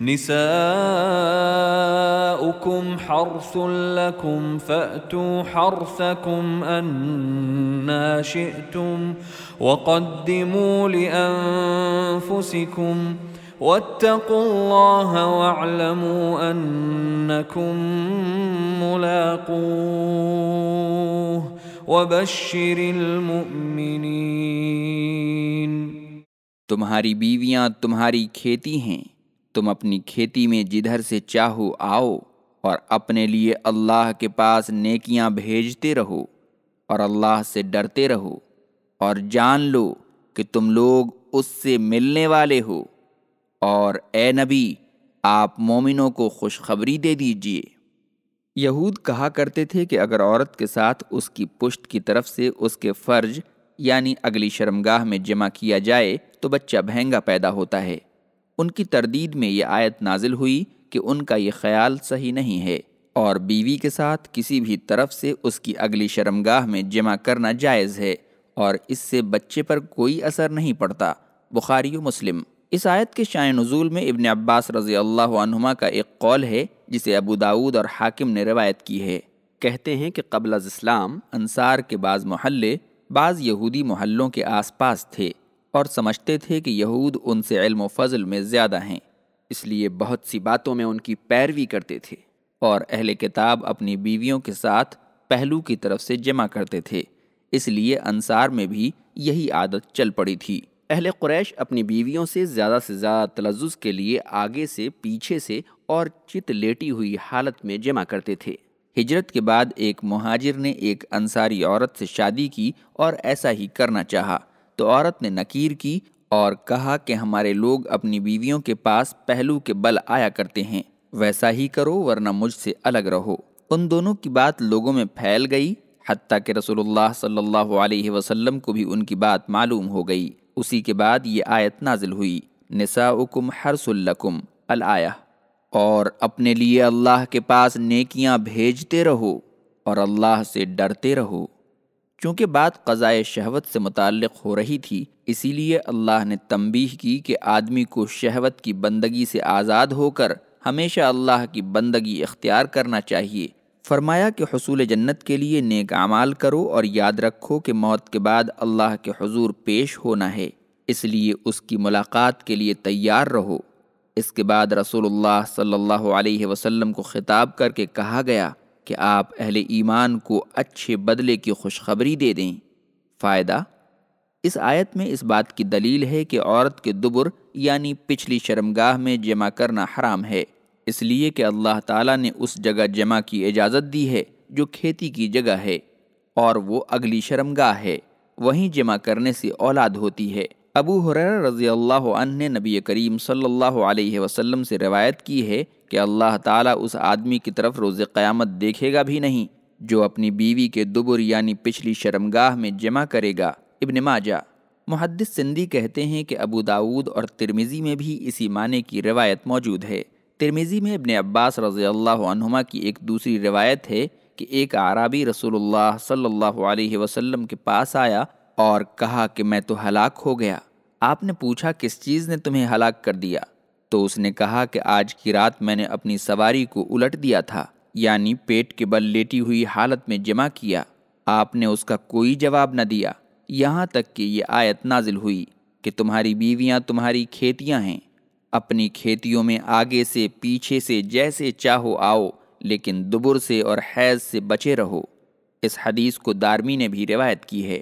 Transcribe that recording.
نساؤكم حرث لكم فأتوا حرثكم أنا شئتم وقدموا لأنفسكم واتقوا الله واعلموا أنكم ملاقوه وبشر المؤمنين تمہاری بیویاں تمہاری کھیتی ہیں تم اپنی کھیتی میں جدھر سے چاہو آؤ اور اپنے لیے اللہ کے پاس نیکیاں بھیجتے رہو اور اللہ سے ڈرتے رہو اور جان لو کہ تم لوگ اس سے ملنے والے ہو اور اے نبی، آپ مومنوں کو خوشخبری دے دیجیے۔ یہود کہا کرتے تھے کہ اگر عورت کے ساتھ اس کی پشت کی طرف سے اس کے فرج یعنی اگلی شرمگاہ میں جمع کیا جائے تو بچہ بھینگا پیدا ہوتا ہے۔ ان کی تردید میں یہ آیت نازل ہوئی کہ ان کا یہ خیال صحیح نہیں ہے اور بیوی کے ساتھ کسی بھی طرف سے اس کی اگلی شرمگاہ میں جمع کرنا جائز ہے اور اس سے بچے پر کوئی اثر نہیں پڑتا۔ بخاری و مسلم۔ اس آیت کے شائع نزول میں ابن عباس رضی اللہ عنہما کا ایک قول ہے جسے ابو داود اور حاکم نے روایت کی ہے۔ کہتے ہیں کہ قبل از اسلام انصار کے بعض محلے بعض یہودی محلوں کے آس پاس تھے۔ اور سمجھتے تھے کہ یہود ان سے علم و فضل میں زیادہ ہیں، اس لیے بہت سی باتوں میں ان کی پیروی کرتے تھے اور اہل کتاب اپنی بیویوں کے ساتھ پہلو کی طرف سے جمع کرتے تھے، اس لیے انصار میں بھی یہی عادت چل پڑی تھی۔ اہل قریش اپنی بیویوں سے زیادہ سے زیادہ تلزز کے لیے آگے سے پیچھے سے اور چت لیٹی ہوئی حالت میں جمع کرتے تھے۔ ہجرت کے بعد ایک مہاجر نے ایک انصاری عورت سے شادی کی اور ایسا ہی کرنا چاہا۔ تو عورت نے نکیر کی اور کہا کہ ہمارے لوگ اپنی بیویوں کے پاس پہلو کے بل آیا کرتے ہیں، ویسا ہی کرو ورنہ مجھ سے الگ رہو۔ ان دونوں کی بات لوگوں میں پھیل گئی، حتیٰ کہ رسول اللہ صلی اللہ علیہ وسلم کو بھی ان کی بات معلوم ہو گئی۔ اسی کے بعد یہ آیت نازل ہوئی، نساؤکم حرس الکم الآیہ۔ اور اپنے لیے اللہ کے پاس نیکیاں بھیجتے رہو اور اللہ سے ڈرتے رہو۔ چونکہ بات قضائے شہوت سے متعلق ہو رہی تھی، اسی لیے اللہ نے تنبیہ کی کہ آدمی کو شہوت کی بندگی سے آزاد ہو کر ہمیشہ اللہ کی بندگی اختیار کرنا چاہیے۔ فرمایا کہ حصول جنت کے لیے نیک اعمال کرو اور یاد رکھو کہ موت کے بعد اللہ کے حضور پیش ہونا ہے۔ اس لیے اس کی ملاقات کے لیے تیار رہو۔ اس کے بعد رسول اللہ صلی اللہ علیہ وسلم کو خطاب کر کے کہا گیا کہ آپ اہل ایمان کو اچھے بدلے کی خوشخبری دے دیں۔ فائدہ؟ اس آیت میں اس بات کی دلیل ہے کہ عورت کے دبر یعنی پچھلی شرمگاہ میں جمع کرنا حرام ہے۔ اس لیے کہ اللہ تعالیٰ نے اس جگہ جمع کی اجازت دی ہے جو کھیتی کی جگہ ہے اور وہ اگلی شرمگاہ ہے۔ وہیں جمع کرنے سے اولاد ہوتی ہے۔ ابو حریر رضی اللہ عنہ نے نبی کریم صلی اللہ علیہ وسلم سے روایت کی ہے کہ اللہ تعالیٰ اس آدمی کی طرف روز قیامت دیکھے گا بھی نہیں، جو اپنی بیوی کے دبر یعنی پچھلی شرمگاہ میں جمع کرے گا۔ ابن ماجہ۔ محدث سندھی کہتے ہیں کہ ابو داود اور ترمیزی میں بھی اسی معنی کی روایت موجود ہے۔ ترمیزی میں ابن عباس رضی اللہ عنہما کی ایک دوسری روایت ہے کہ ایک عرابی رسول اللہ صلی اللہ علیہ وسلم کے پاس آیا اور کہا کہ میں تو ہلاک ہو گیا۔ آپ نے پوچھا کس چیز نے تمہیں ہلاک کر دیا؟ تو اس نے کہا کہ آج کی رات میں نے اپنی سواری کو الٹ دیا تھا یعنی پیٹ کے بل لیٹی ہوئی حالت میں جمع کیا۔ آپ نے اس کا کوئی جواب نہ دیا۔ یہاں تک کہ یہ آیت نازل ہوئی کہ تمہاری بیویاں تمہاری کھیتیاں ہیں۔ اپنی کھیتیوں میں آگے سے پیچھے سے جیسے چاہو آؤ، لیکن دبر سے اور حیض سے بچے رہو۔ اس حدیث کو دارمی نے بھی روایت کی ہے۔